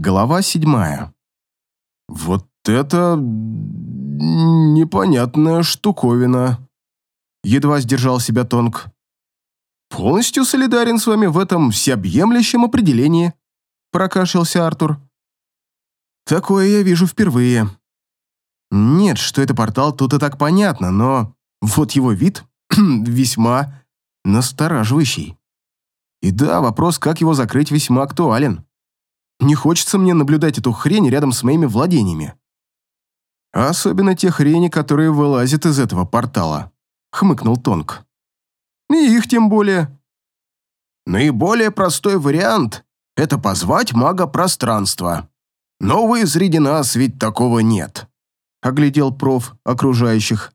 Глава седьмая. «Вот это... непонятная штуковина», — едва сдержал себя Тонг. «Полностью солидарен с вами в этом всеобъемлющем определении», — прокашлялся Артур. «Такое я вижу впервые. Нет, что это портал, тут и так понятно, но вот его вид весьма настораживающий. И да, вопрос, как его закрыть, весьма актуален. Не хочется мне наблюдать эту хрень рядом с моими владениями. Особенно те хрени, которые вылазят из этого портала, хмыкнул Тонг. И их тем более. Наиболее простой вариант — это позвать мага пространства. Но вы среди нас ведь такого нет, оглядел проф окружающих.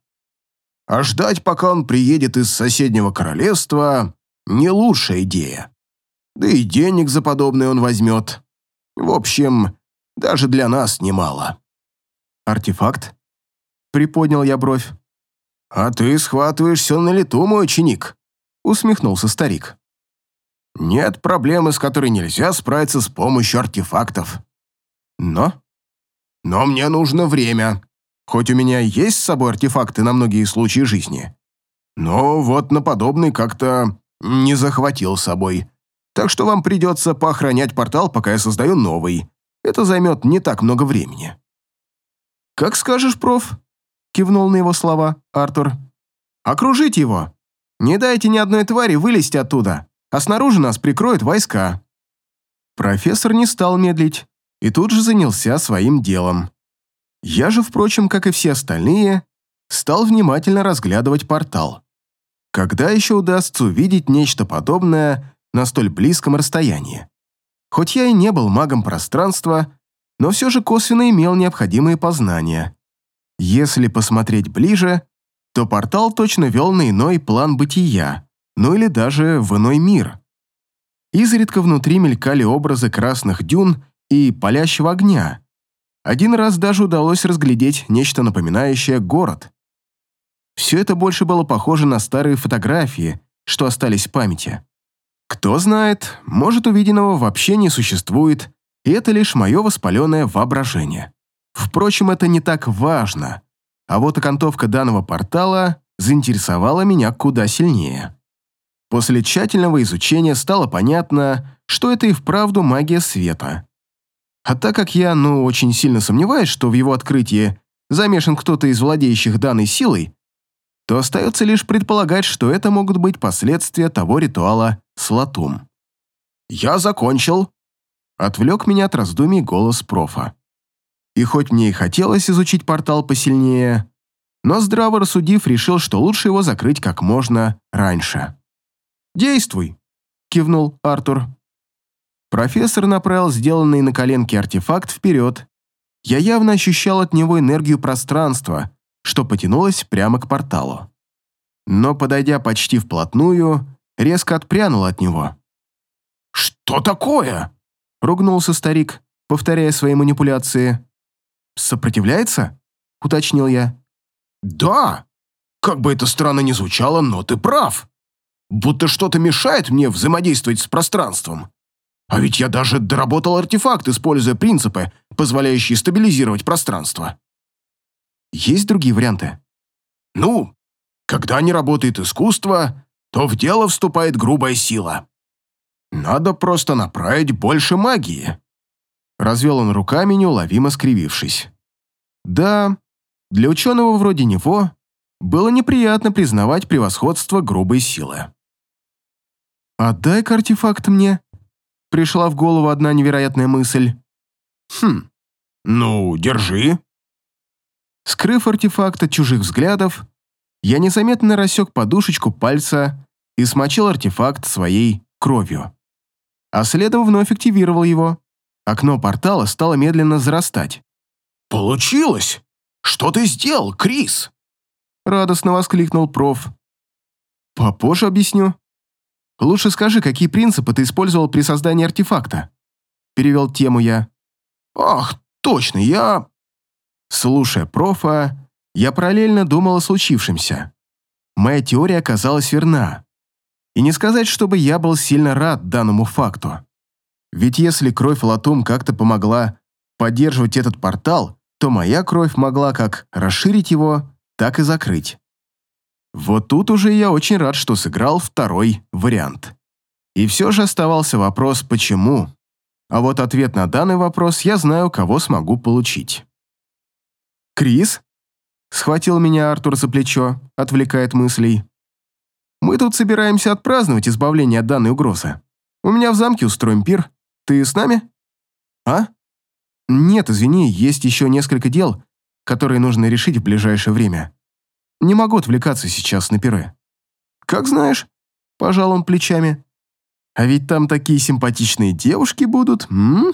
А ждать, пока он приедет из соседнего королевства, не лучшая идея. Да и денег за подобное он возьмет. В общем, даже для нас немало. Артефакт? Приподнял я бровь. А ты схватываешься на лету, мой ученик, усмехнулся старик. Нет проблемы, с которой нельзя справиться с помощью артефактов. Но? Но мне нужно время. Хоть у меня есть с собой артефакты на многие случаи жизни. Но вот на подобный как-то не захватил с собой. Так что вам придется поохранять портал, пока я создаю новый. Это займет не так много времени». «Как скажешь, проф», — кивнул на его слова Артур. «Окружите его. Не дайте ни одной твари вылезти оттуда, а снаружи нас прикроют войска». Профессор не стал медлить и тут же занялся своим делом. Я же, впрочем, как и все остальные, стал внимательно разглядывать портал. Когда еще удастся увидеть нечто подобное на столь близком расстоянии. Хоть я и не был магом пространства, но все же косвенно имел необходимые познания. Если посмотреть ближе, то портал точно вел на иной план бытия, ну или даже в иной мир. Изредка внутри мелькали образы красных дюн и палящего огня. Один раз даже удалось разглядеть нечто напоминающее город. Все это больше было похоже на старые фотографии, что остались в памяти. Кто знает, может, увиденного вообще не существует, и это лишь мое воспаленное воображение. Впрочем, это не так важно. А вот окантовка данного портала заинтересовала меня куда сильнее. После тщательного изучения стало понятно, что это и вправду магия света. А так как я, ну, очень сильно сомневаюсь, что в его открытии замешан кто-то из владеющих данной силой, то остается лишь предполагать, что это могут быть последствия того ритуала с латум. «Я закончил», — отвлек меня от раздумий голос профа. И хоть мне и хотелось изучить портал посильнее, но здраво рассудив, решил, что лучше его закрыть как можно раньше. «Действуй», — кивнул Артур. Профессор направил сделанный на коленке артефакт вперед. Я явно ощущал от него энергию пространства, что потянулось прямо к порталу. Но, подойдя почти вплотную, резко отпрянул от него. «Что такое?» — ругнулся старик, повторяя свои манипуляции. «Сопротивляется?» — уточнил я. «Да! Как бы это странно ни звучало, но ты прав. Будто что-то мешает мне взаимодействовать с пространством. А ведь я даже доработал артефакт, используя принципы, позволяющие стабилизировать пространство. Есть другие варианты? Ну, когда не работает искусство, то в дело вступает грубая сила. Надо просто направить больше магии. Развел он руками, неуловимо скривившись. Да, для ученого вроде него было неприятно признавать превосходство грубой силы. «Отдай-ка артефакт мне», — пришла в голову одна невероятная мысль. «Хм, ну, держи», Скрыв артефакт от чужих взглядов, я незаметно рассек подушечку пальца и смочил артефакт своей кровью. А следом вновь активировал его. Окно портала стало медленно зарастать. «Получилось! Что ты сделал, Крис?» Радостно воскликнул проф. «Попозже объясню. Лучше скажи, какие принципы ты использовал при создании артефакта?» Перевел тему я. «Ах, точно, я Слушая профа, я параллельно думал о случившемся. Моя теория оказалась верна. И не сказать, чтобы я был сильно рад данному факту. Ведь если кровь Латум как-то помогла поддерживать этот портал, то моя кровь могла как расширить его, так и закрыть. Вот тут уже я очень рад, что сыграл второй вариант. И все же оставался вопрос «почему?». А вот ответ на данный вопрос я знаю, кого смогу получить. «Крис?» — схватил меня Артур за плечо, отвлекает мыслей. «Мы тут собираемся отпраздновать избавление от данной угрозы. У меня в замке устроим пир. Ты с нами?» «А?» «Нет, извини, есть еще несколько дел, которые нужно решить в ближайшее время. Не могу отвлекаться сейчас на пиры». «Как знаешь», — пожал он плечами. «А ведь там такие симпатичные девушки будут, м?»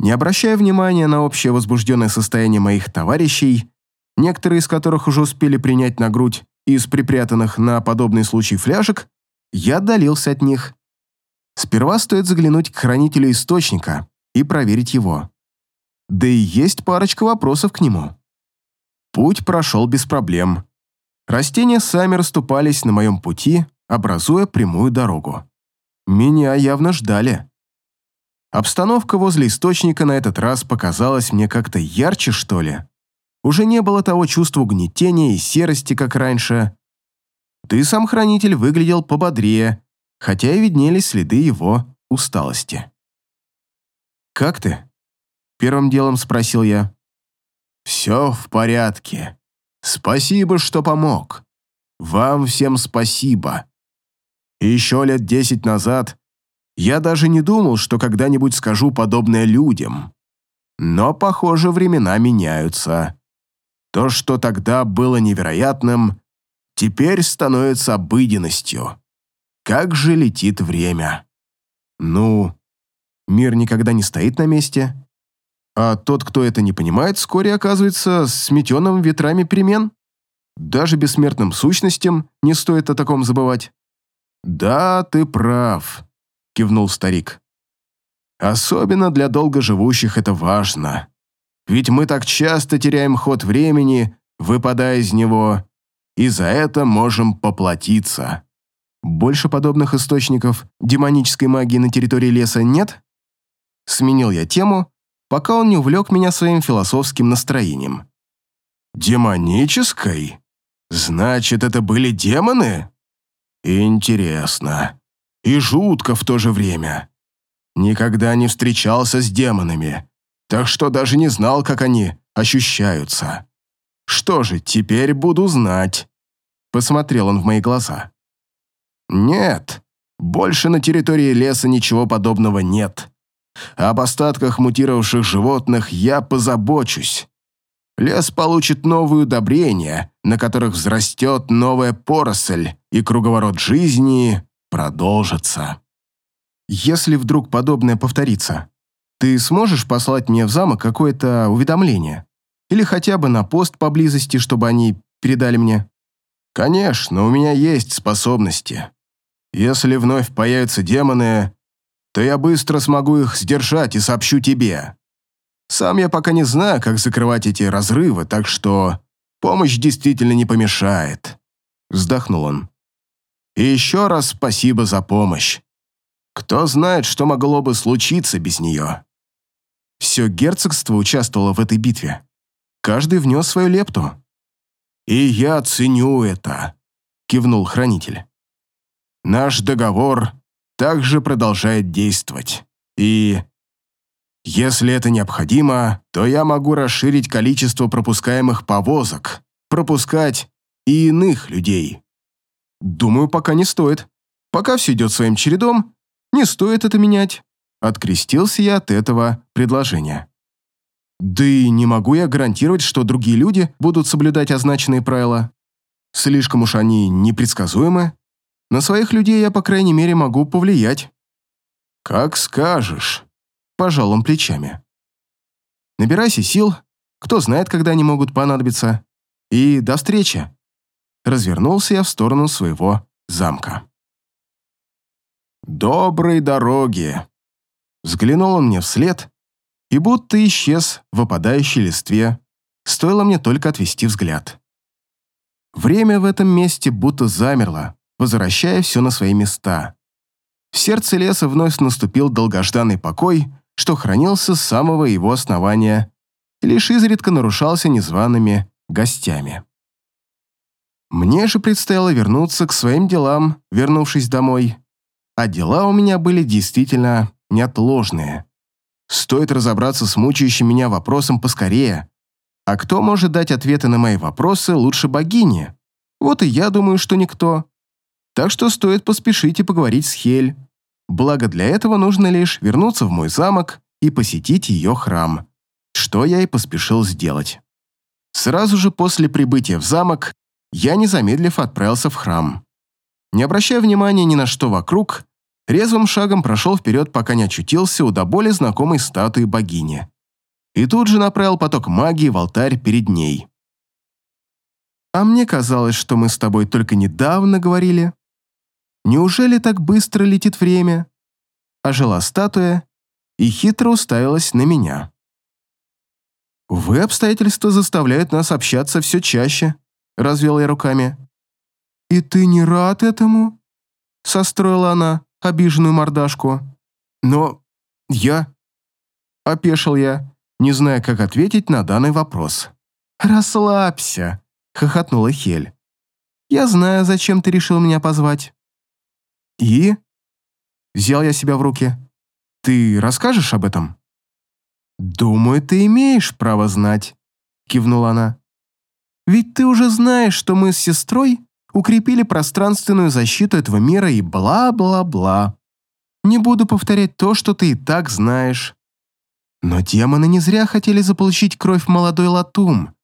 Не обращая внимания на общее возбужденное состояние моих товарищей, некоторые из которых уже успели принять на грудь из припрятанных на подобный случай фляжек, я отдалился от них. Сперва стоит заглянуть к хранителю источника и проверить его. Да и есть парочка вопросов к нему. Путь прошел без проблем. Растения сами расступались на моем пути, образуя прямую дорогу. Меня явно ждали. Обстановка возле источника на этот раз показалась мне как-то ярче, что ли. Уже не было того чувства угнетения и серости, как раньше. Ты сам хранитель выглядел пободрее, хотя и виднелись следы его усталости. «Как ты?» — первым делом спросил я. «Все в порядке. Спасибо, что помог. Вам всем спасибо. Еще лет десять назад я даже не думал, что когда-нибудь скажу подобное людям. Но, похоже, времена меняются. То, что тогда было невероятным, теперь становится обыденностью. Как же летит время. Ну, мир никогда не стоит на месте. А тот, кто это не понимает, вскоре оказывается сметенным ветрами перемен. Даже бессмертным сущностям не стоит о таком забывать. «Да, ты прав», — кивнул старик. «Особенно для долгоживущих это важно. Ведь мы так часто теряем ход времени, выпадая из него, и за это можем поплатиться. Больше подобных источников демонической магии на территории леса нет? Сменил я тему, пока он не увлек меня своим философским настроением. «Демонической? Значит, это были демоны? Интересно. И жутко в то же время. Никогда не встречался с демонами, так что даже не знал, как они ощущаются. Что же, теперь буду знать. Посмотрел он в мои глаза. Нет, больше на территории леса ничего подобного нет. Об остатках мутировавших животных я позабочусь. Лес получит новые удобрения, на которых взрастет новая поросль, и круговорот жизни продолжится. Если вдруг подобное повторится, ты сможешь послать мне в замок какое-то уведомление? Или хотя бы на пост поблизости, чтобы они передали мне? Конечно, у меня есть способности. Если вновь появятся демоны, то я быстро смогу их сдержать и сообщу тебе. Сам я пока не знаю, как закрывать эти разрывы, так что помощь действительно не помешает. Вздохнул он. И еще раз спасибо за помощь. Кто знает, что могло бы случиться без нее. Все герцогство участвовало в этой битве. Каждый внес свою лепту. «И я ценю это», — кивнул хранитель. «Наш договор также продолжает действовать. И если это необходимо, то я могу расширить количество пропускаемых повозок, пропускать и иных людей. Думаю, пока не стоит. Пока все идет своим чередом, не стоит это менять. Открестился я от этого предложения. Да и не могу я гарантировать, что другие люди будут соблюдать означенные правила. Слишком уж они непредсказуемы. На своих людей я, по крайней мере, могу повлиять. Как скажешь, пожал он плечами. Набирайся сил, кто знает, когда они могут понадобиться. И до встречи. Развернулся я в сторону своего замка. «Доброй дороги!» Взглянул он мне вслед и будто исчез в опадающей листве, стоило мне только отвести взгляд. Время в этом месте будто замерло, возвращая все на свои места. В сердце леса вновь наступил долгожданный покой, что хранился с самого его основания, лишь изредка нарушался незваными гостями. Мне же предстояло вернуться к своим делам, вернувшись домой. А дела у меня были действительно неотложные. Стоит разобраться с мучающим меня вопросом поскорее. А кто может дать ответы на мои вопросы лучше богини? Вот и я думаю, что никто. Так что стоит поспешить и поговорить с Хель. Благо для этого нужно лишь вернуться в мой замок и посетить ее храм, что я и поспешил сделать. Сразу же после прибытия в замок я, не замедлив, отправился в храм. Не обращая внимания ни на что вокруг, резвым шагом прошел вперед, пока не очутился у до боли знакомой статуи богини. И тут же направил поток магии в алтарь перед ней. «А мне казалось, что мы с тобой только недавно говорили. Неужели так быстро летит время?» Ожила статуя и хитро уставилась на меня. «Увы, обстоятельства заставляют нас общаться все чаще», — развел я руками. «И ты не рад этому?» — состроила она обиженную мордашку. «Но я...» — опешил я, не зная, как ответить на данный вопрос. «Расслабься», — хохотнула Хель. «Я знаю, зачем ты решил меня позвать». «И?» Взял я себя в руки. «Ты расскажешь об этом?» «Думаю, ты имеешь право знать», — кивнула она. «Ведь ты уже знаешь, что мы с сестрой укрепили пространственную защиту этого мира и бла-бла-бла. Не буду повторять то, что ты и так знаешь. Но демоны не зря хотели заполучить кровь молодой Латум,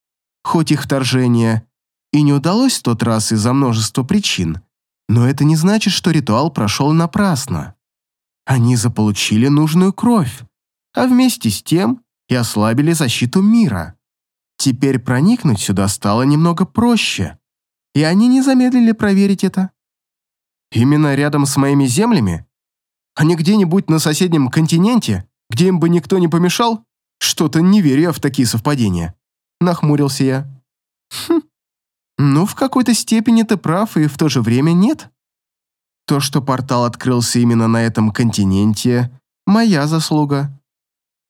хоть их вторжение и не удалось в тот раз из-за множества причин, но это не значит, что ритуал прошел напрасно. Они заполучили нужную кровь, а вместе с тем и ослабили защиту мира. Теперь проникнуть сюда стало немного проще, и они не замедлили проверить это. Именно рядом с моими землями? А не где-нибудь на соседнем континенте, где им бы никто не помешал? Что-то не верю я в такие совпадения. Нахмурился я. Хм, ну, в какой-то степени ты прав, и в то же время нет. То, что портал открылся именно на этом континенте, моя заслуга.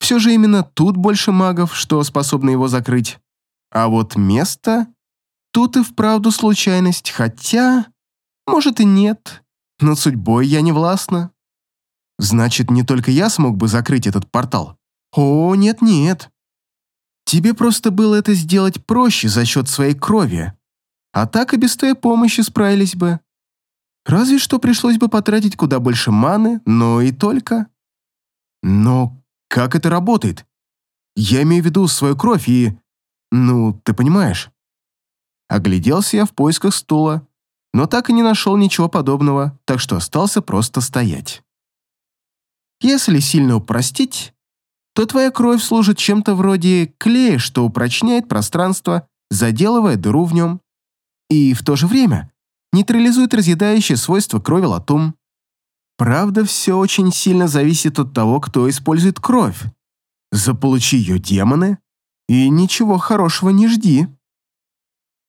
Все же именно тут больше магов, что способны его закрыть. А вот место... Тут и вправду случайность, хотя... Может и нет. Но судьбой я не властна. Значит, не только я смог бы закрыть этот портал. О, нет-нет. Тебе просто было это сделать проще за счет своей крови. А так и без твоей помощи справились бы. Разве что пришлось бы потратить куда больше маны, но и только. Но как это работает? Я имею в виду свою кровь и... Ну, ты понимаешь. Огляделся я в поисках стула, но так и не нашел ничего подобного, так что остался просто стоять. Если сильно упростить, то твоя кровь служит чем-то вроде клея, что упрочняет пространство, заделывая дыру в нем. И в то же время нейтрализует разъедающее свойство крови латум. Правда, все очень сильно зависит от того, кто использует кровь. Заполучи ее демоны, и ничего хорошего не жди.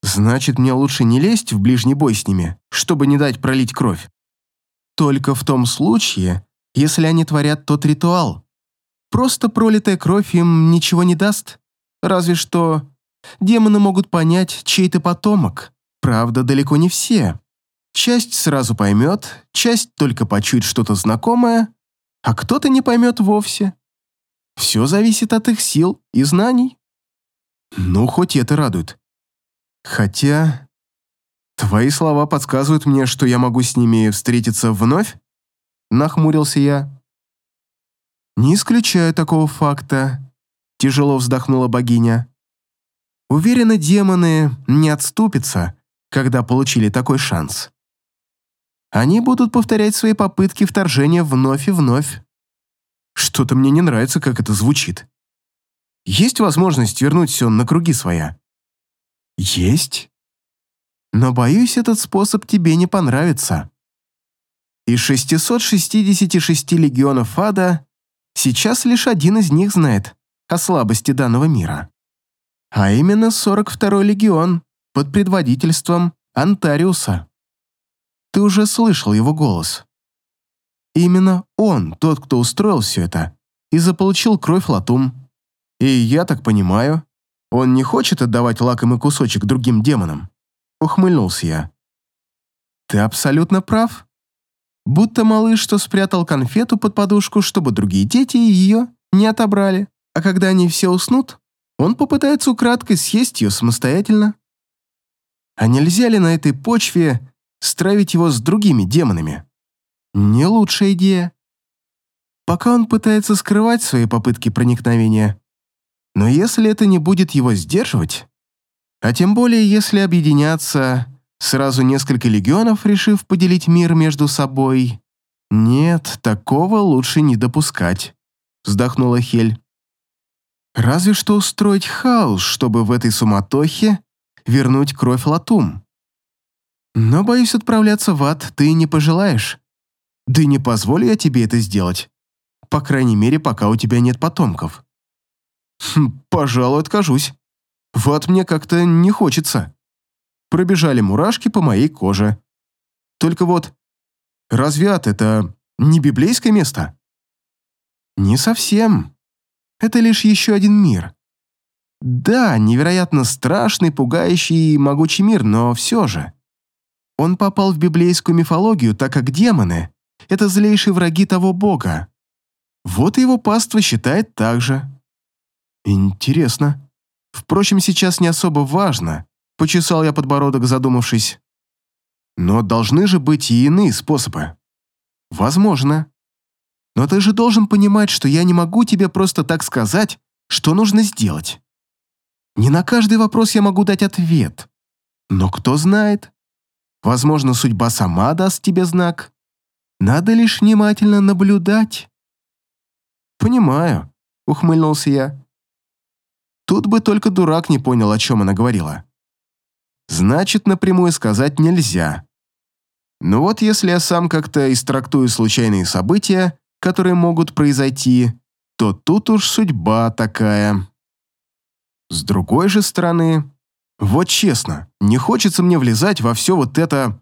Значит, мне лучше не лезть в ближний бой с ними, чтобы не дать пролить кровь. Только в том случае, если они творят тот ритуал. Просто пролитая кровь им ничего не даст. Разве что демоны могут понять, чей ты потомок. Правда, далеко не все. Часть сразу поймет, часть только почует что-то знакомое, а кто-то не поймет вовсе. Все зависит от их сил и знаний. Ну, хоть это радует. Хотя... Твои слова подсказывают мне, что я могу с ними встретиться вновь? Нахмурился я. Не исключаю такого факта, тяжело вздохнула богиня. Уверена, демоны не отступятся, когда получили такой шанс. Они будут повторять свои попытки вторжения вновь и вновь. Что-то мне не нравится, как это звучит. Есть возможность вернуть все на круги своя? Есть. Но, боюсь, этот способ тебе не понравится. Из 666 легионов ада сейчас лишь один из них знает о слабости данного мира. А именно 42-й легион, под предводительством Антариуса. Ты уже слышал его голос. Именно он, тот, кто устроил все это, и заполучил кровь Латум. И я так понимаю, он не хочет отдавать лакомый кусочек другим демонам. Ухмыльнулся я. Ты абсолютно прав. Будто малыш, что спрятал конфету под подушку, чтобы другие дети ее не отобрали, а когда они все уснут, он попытается украдкой съесть ее самостоятельно. А нельзя ли на этой почве стравить его с другими демонами? Не лучшая идея. Пока он пытается скрывать свои попытки проникновения. Но если это не будет его сдерживать, а тем более если объединяться сразу несколько легионов, решив поделить мир между собой, нет, такого лучше не допускать, вздохнула Хель. Разве что устроить хаос, чтобы в этой суматохе вернуть кровь Латум. Но, боюсь, отправляться в ад ты не пожелаешь. Да и не позволю я тебе это сделать. По крайней мере, пока у тебя нет потомков. Хм, пожалуй, откажусь. В ад мне как-то не хочется. Пробежали мурашки по моей коже. Только вот, разве ад — это не библейское место? Не совсем. Это лишь еще один мир. Да, невероятно страшный, пугающий и могучий мир, но все же. Он попал в библейскую мифологию, так как демоны — это злейшие враги того бога. Вот и его паства считает так же. Интересно. Впрочем, сейчас не особо важно, почесал я подбородок, задумавшись. Но должны же быть и иные способы. Возможно. Но ты же должен понимать, что я не могу тебе просто так сказать, что нужно сделать. Не на каждый вопрос я могу дать ответ. Но кто знает? Возможно, судьба сама даст тебе знак. Надо лишь внимательно наблюдать. «Понимаю», — ухмыльнулся я. Тут бы только дурак не понял, о чем она говорила. Значит, напрямую сказать нельзя. Но вот если я сам как-то истрактую случайные события, которые могут произойти, то тут уж судьба такая. С другой же стороны, вот честно, не хочется мне влезать во все вот это...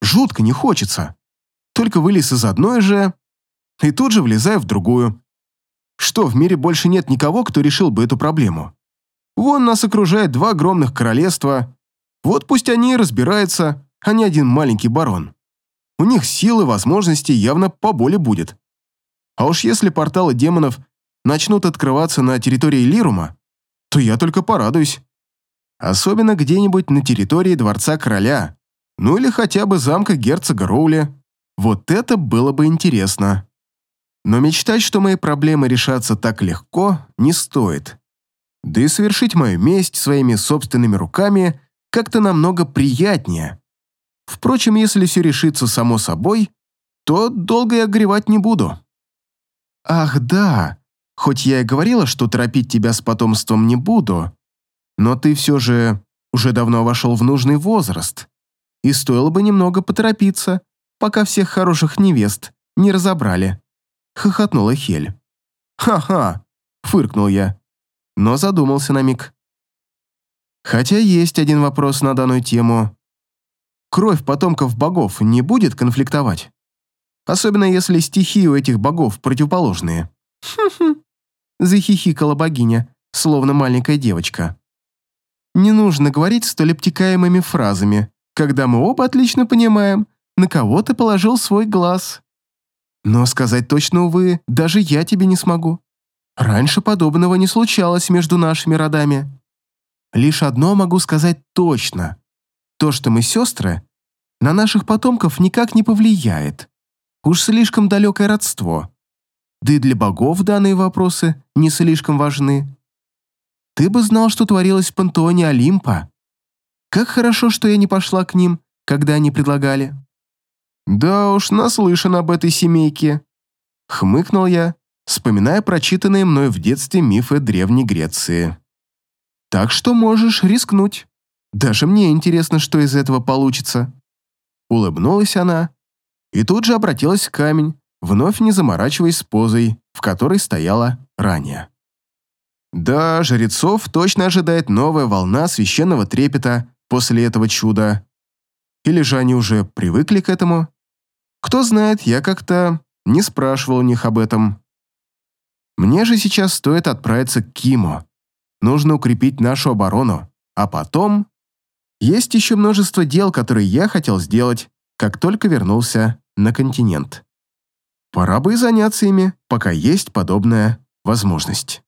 Жутко не хочется. Только вылез из одной же, и тут же влезаю в другую. Что, в мире больше нет никого, кто решил бы эту проблему? Вон нас окружает два огромных королевства. Вот пусть они и разбираются, а не один маленький барон. У них силы, возможностей явно поболе будет. А уж если порталы демонов начнут открываться на территории Лирума, то я только порадуюсь. Особенно где-нибудь на территории Дворца Короля, ну или хотя бы замка герцога Роули. Вот это было бы интересно. Но мечтать, что мои проблемы решатся так легко, не стоит. Да и совершить мою месть своими собственными руками как-то намного приятнее. Впрочем, если все решится само собой, то долго я горевать не буду. Ах, да, хоть я и говорила, что торопить тебя с потомством не буду, но ты все же уже давно вошел в нужный возраст, и стоило бы немного поторопиться, пока всех хороших невест не разобрали. — хохотнула Хель. «Ха-ха!» — фыркнул я, но задумался на миг. Хотя есть один вопрос на данную тему. Кровь потомков богов не будет конфликтовать? Особенно если стихии у этих богов противоположные. «Хм-хм», — захихикала богиня, словно маленькая девочка. «Не нужно говорить столь обтекаемыми фразами, когда мы оба отлично понимаем, на кого ты положил свой глаз». Но сказать точно, увы, даже я тебе не смогу. Раньше подобного не случалось между нашими родами. Лишь одно могу сказать точно. То, что мы сестры, на наших потомков никак не повлияет. Уж слишком далекое родство. Да и для богов данные вопросы не слишком важны. Ты бы знал, что творилось в пантеоне Олимпа. Как хорошо, что я не пошла к ним, когда они предлагали. «Да уж, наслышан об этой семейке», — хмыкнул я, вспоминая прочитанные мной в детстве мифы Древней Греции. «Так что можешь рискнуть. Даже мне интересно, что из этого получится». Улыбнулась она и тут же обратилась к камень, вновь не заморачиваясь с позой, в которой стояла ранее. Да, жрецов точно ожидает новая волна священного трепета после этого чуда. Или же они уже привыкли к этому? Кто знает, я как-то не спрашивал у них об этом. Мне же сейчас стоит отправиться к Киму. Нужно укрепить нашу оборону, а потом... Есть еще множество дел, которые я хотел сделать, как только вернулся на континент. Пора бы и заняться ими, пока есть подобная возможность.